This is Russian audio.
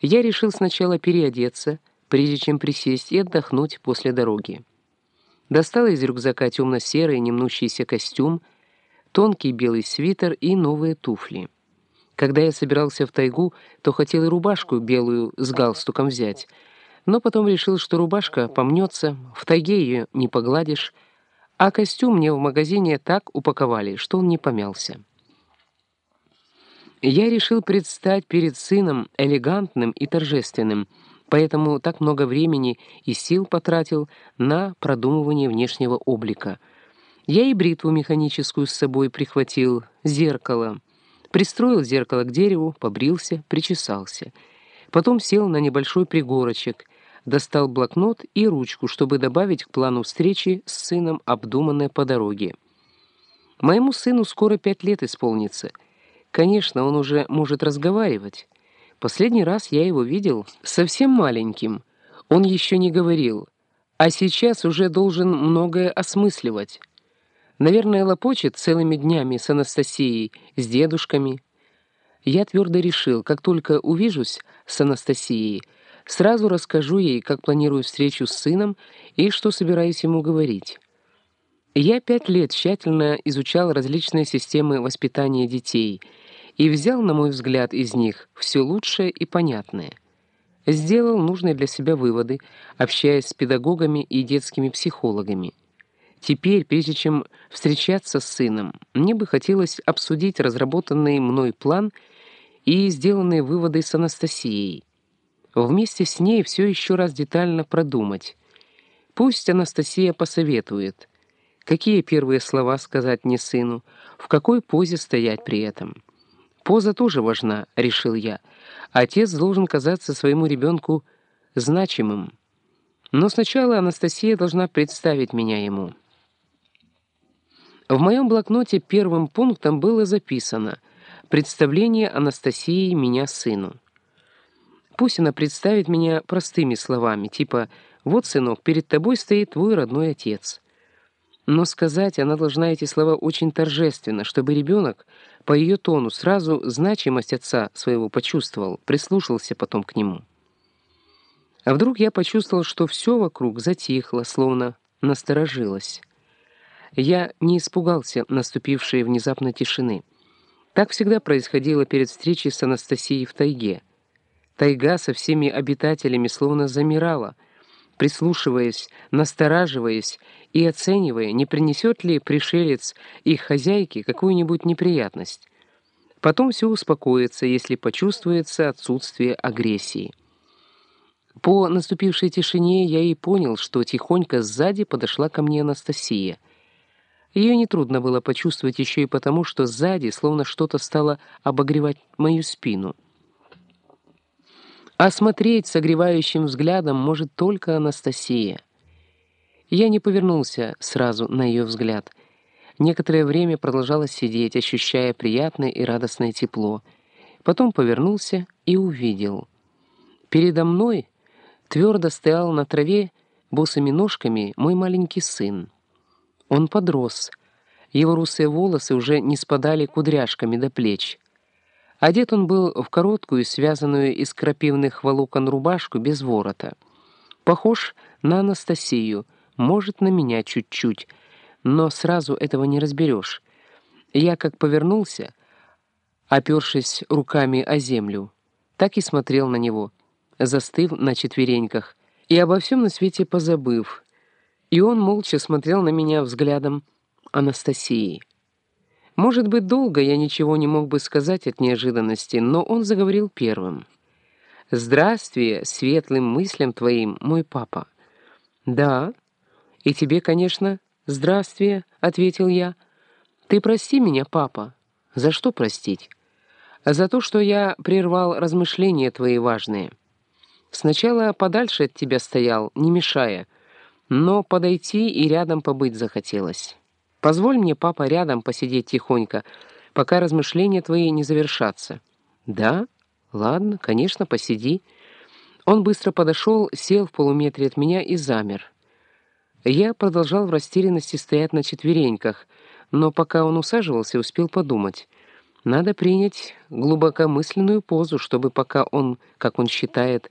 Я решил сначала переодеться, прежде чем присесть и отдохнуть после дороги. Достал из рюкзака темно-серый немнущийся костюм, тонкий белый свитер и новые туфли. Когда я собирался в тайгу, то хотел и рубашку белую с галстуком взять, но потом решил, что рубашка помнется, в тайге ее не погладишь, а костюм мне в магазине так упаковали, что он не помялся. Я решил предстать перед сыном элегантным и торжественным, поэтому так много времени и сил потратил на продумывание внешнего облика. Я и бритву механическую с собой прихватил, зеркало. Пристроил зеркало к дереву, побрился, причесался. Потом сел на небольшой пригорочек, достал блокнот и ручку, чтобы добавить к плану встречи с сыном обдуманное по дороге. Моему сыну скоро пять лет исполнится — Конечно, он уже может разговаривать. Последний раз я его видел совсем маленьким. Он еще не говорил. А сейчас уже должен многое осмысливать. Наверное, лопочет целыми днями с Анастасией, с дедушками. Я твердо решил, как только увижусь с Анастасией, сразу расскажу ей, как планирую встречу с сыном и что собираюсь ему говорить. Я пять лет тщательно изучал различные системы воспитания детей — и взял, на мой взгляд, из них все лучшее и понятное. Сделал нужные для себя выводы, общаясь с педагогами и детскими психологами. Теперь, прежде чем встречаться с сыном, мне бы хотелось обсудить разработанный мной план и сделанные выводы с Анастасией. Вместе с ней все еще раз детально продумать. Пусть Анастасия посоветует, какие первые слова сказать мне сыну, в какой позе стоять при этом. Поза тоже важна, решил я. Отец должен казаться своему ребенку значимым. Но сначала Анастасия должна представить меня ему. В моем блокноте первым пунктом было записано «Представление Анастасии меня сыну». Пусть она представит меня простыми словами, типа «Вот, сынок, перед тобой стоит твой родной отец». Но сказать она должна эти слова очень торжественно, чтобы ребенок по ее тону сразу значимость отца своего почувствовал, прислушался потом к нему. А вдруг я почувствовал, что все вокруг затихло, словно насторожилось. Я не испугался наступившей внезапно тишины. Так всегда происходило перед встречей с Анастасией в тайге. Тайга со всеми обитателями словно замирала — прислушиваясь, настораживаясь и оценивая, не принесет ли пришелец их хозяйке какую-нибудь неприятность. Потом все успокоится, если почувствуется отсутствие агрессии. По наступившей тишине я и понял, что тихонько сзади подошла ко мне Анастасия. Ее нетрудно было почувствовать еще и потому, что сзади словно что-то стало обогревать мою спину — а смотреть согревающим взглядом может только Анастасия. Я не повернулся сразу на ее взгляд. Некоторое время продолжала сидеть, ощущая приятное и радостное тепло. Потом повернулся и увидел. Передо мной твердо стоял на траве босыми ножками мой маленький сын. Он подрос. Его русые волосы уже не спадали кудряшками до плеч. Одет он был в короткую, связанную из крапивных волокон рубашку без ворота. Похож на Анастасию, может, на меня чуть-чуть, но сразу этого не разберешь. Я как повернулся, опершись руками о землю, так и смотрел на него, застыв на четвереньках и обо всем на свете позабыв. И он молча смотрел на меня взглядом Анастасии. Может быть, долго я ничего не мог бы сказать от неожиданности, но он заговорил первым. «Здравствие светлым мыслям твоим, мой папа». «Да, и тебе, конечно, здравствие», — ответил я. «Ты прости меня, папа». «За что простить?» «За то, что я прервал размышления твои важные. Сначала подальше от тебя стоял, не мешая, но подойти и рядом побыть захотелось». Позволь мне, папа, рядом посидеть тихонько, пока размышления твои не завершатся». «Да? Ладно, конечно, посиди». Он быстро подошел, сел в полуметре от меня и замер. Я продолжал в растерянности стоять на четвереньках, но пока он усаживался, успел подумать. Надо принять глубокомысленную позу, чтобы пока он, как он считает,